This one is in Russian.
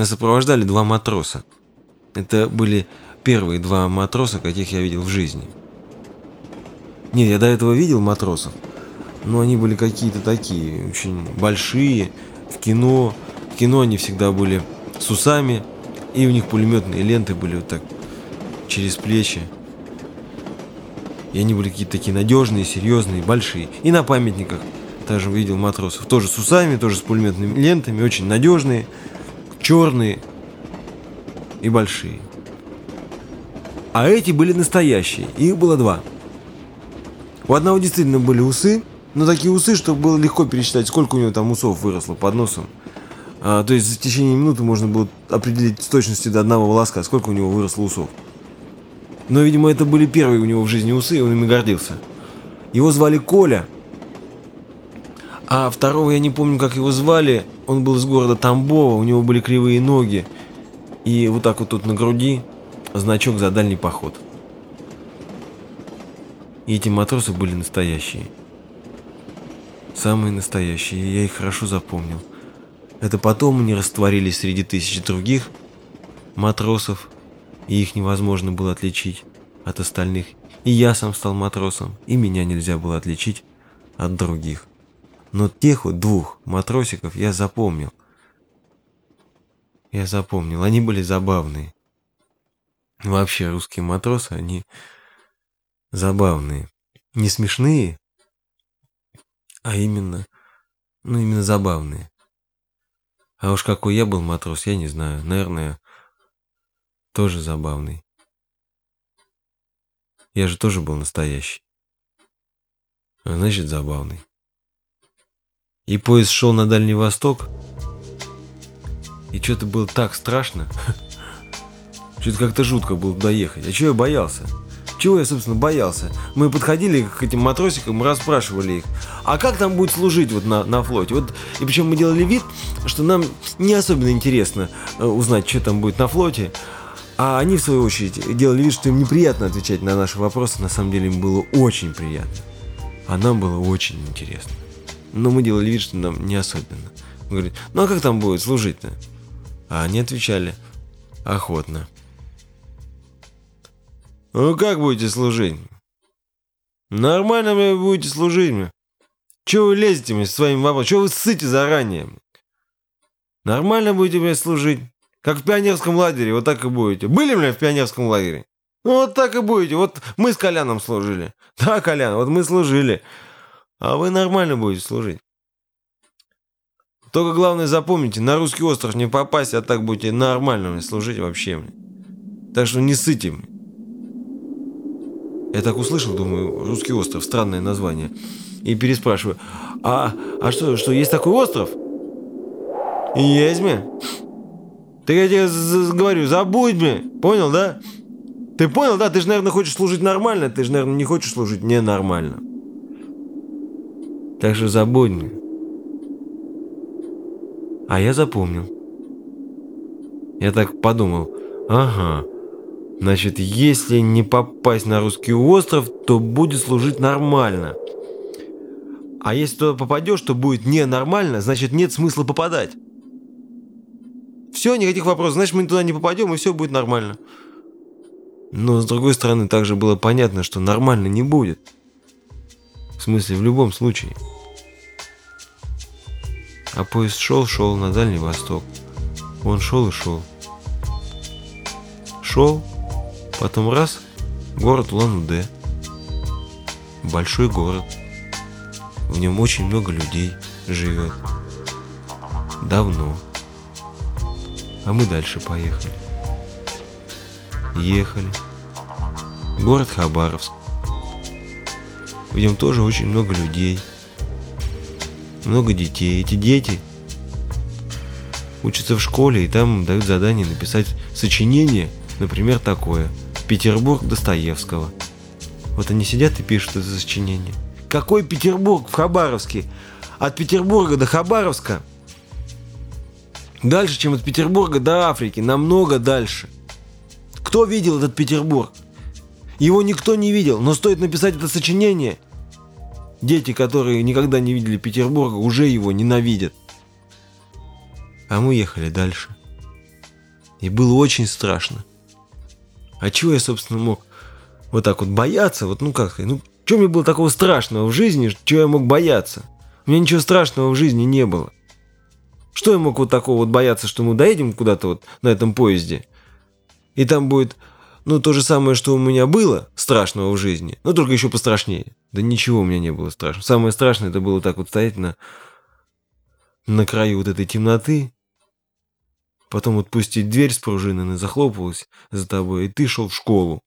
Нас сопровождали два матроса. Это были первые два матроса, каких я видел в жизни. Нет, я до этого видел матросов, но они были какие-то такие, очень большие. В кино, в кино они всегда были с усами, и у них пулеметные ленты были вот так через плечи. И они были какие-то такие надежные, серьезные, большие. И на памятниках также видел матросов. Тоже с усами, тоже с пулеметными лентами, очень надежные, черные и большие. А эти были настоящие. Их было два. У одного действительно были усы, но такие усы, что было легко пересчитать, сколько у него там усов выросло под носом. А, то есть в течение минуты можно было определить с точностью до одного волоска, сколько у него выросло усов. Но, видимо, это были первые у него в жизни усы, и он ими гордился. Его звали Коля. А второго я не помню, как его звали. Он был из города Тамбова, у него были кривые ноги. И вот так вот тут на груди значок за дальний поход. И эти матросы были настоящие. Самые настоящие, я их хорошо запомнил. Это потом они растворились среди тысяч других матросов, и их невозможно было отличить от остальных. И я сам стал матросом, и меня нельзя было отличить от других. Но тех вот двух матросиков я запомнил. Я запомнил, они были забавные. Вообще русские матросы, они забавные. Не смешные, а именно, ну именно забавные. А уж какой я был матрос, я не знаю. Наверное, тоже забавный. Я же тоже был настоящий. А значит, забавный. И поезд шел на Дальний Восток. И что-то было так страшно. Что-то как-то жутко было туда ехать. А чего я боялся? Чего я, собственно, боялся? Мы подходили к этим матросикам, мы расспрашивали их, а как там будет служить вот на, на флоте? Вот, и причем мы делали вид, что нам не особенно интересно э, узнать, что там будет на флоте. А они, в свою очередь, делали вид, что им неприятно отвечать на наши вопросы. На самом деле им было очень приятно. А нам было очень интересно. Но мы делали вид, что нам не особенно. Он говорит, ну а как там будет служить-то? А они отвечали, охотно. Ну как будете служить? Нормально вы будете служить мне. Чего вы лезете мне с своим вопросом? Чего вы ссыте заранее? Нормально будете мне служить. Как в пионерском лагере, вот так и будете. Были, мне в пионерском лагере? Ну вот так и будете. Вот мы с Коляном служили. Да, Колян, вот мы служили. А вы нормально будете служить. Только главное запомните, на русский остров не попасть, а так будете нормально мне служить вообще мне. Так что не ссыте мне. Я так услышал, думаю, русский остров, странное название. И переспрашиваю, а, а что, что, есть такой остров? Есть мне. Так я тебе говорю, забудь мне, понял, да? Ты понял, да? Ты же, наверное, хочешь служить нормально, ты же, наверное, не хочешь служить ненормально. Так что забудь. А я запомнил. Я так подумал, ага, Значит, если не попасть на русский остров, то будет служить нормально. А если туда попадешь, то будет ненормально, значит нет смысла попадать. Все, никаких вопросов. Значит, мы туда не попадем, и все будет нормально. Но, с другой стороны, также было понятно, что нормально не будет. В смысле, в любом случае. А поезд шел, шел на Дальний Восток. Он шел и шел. Шел, Потом раз, город Улан-Удэ. Большой город. В нем очень много людей живет. Давно. А мы дальше поехали. Ехали. Город Хабаровск. В нем тоже очень много людей. Много детей. Эти дети учатся в школе, и там дают задание написать сочинение, например, такое – Петербург Достоевского. Вот они сидят и пишут это сочинение. Какой Петербург в Хабаровске? От Петербурга до Хабаровска дальше, чем от Петербурга до Африки, намного дальше. Кто видел этот Петербург? Его никто не видел, но стоит написать это сочинение. Дети, которые никогда не видели Петербурга, уже его ненавидят. А мы ехали дальше. И было очень страшно. А чего я, собственно, мог вот так вот бояться? Вот, ну как сказать, ну, что мне было такого страшного в жизни, чего я мог бояться? У меня ничего страшного в жизни не было. Что я мог вот такого вот бояться, что мы доедем куда-то вот на этом поезде, и там будет, ну, то же самое, что у меня было страшного в жизни, но только еще пострашнее. Да ничего у меня не было страшного. Самое страшное это было так вот стоять на, на краю вот этой темноты, потом отпустить дверь с пружиной, она захлопывалась за тобой, и ты шел в школу.